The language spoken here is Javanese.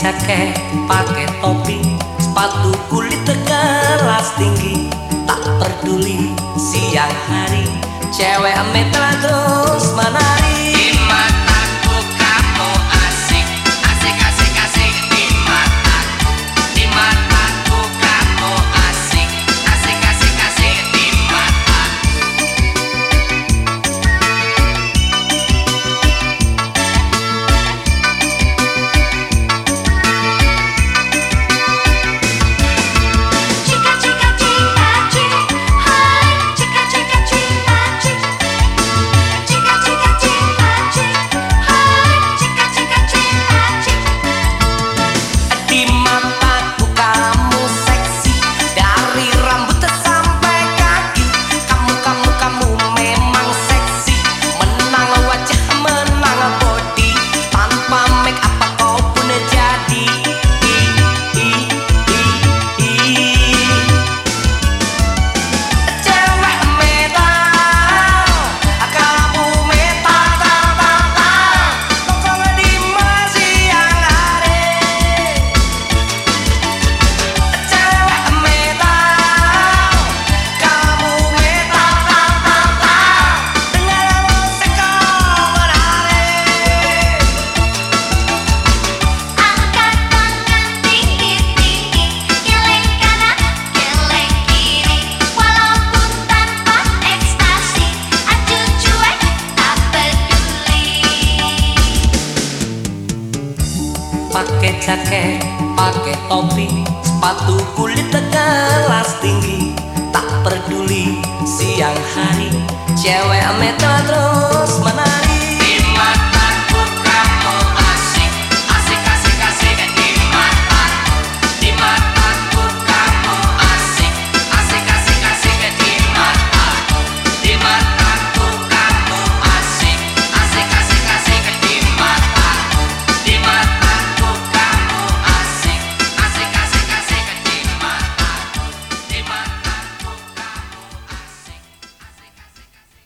jaket, pakai topi, sepatu kulit kelas tinggi, tak peduli siang hari, cewek metra terus menari. pakai jaket, pakai topi, sepatu kulit kelas tinggi, tak peduli siang hari, cewek metro terus menari.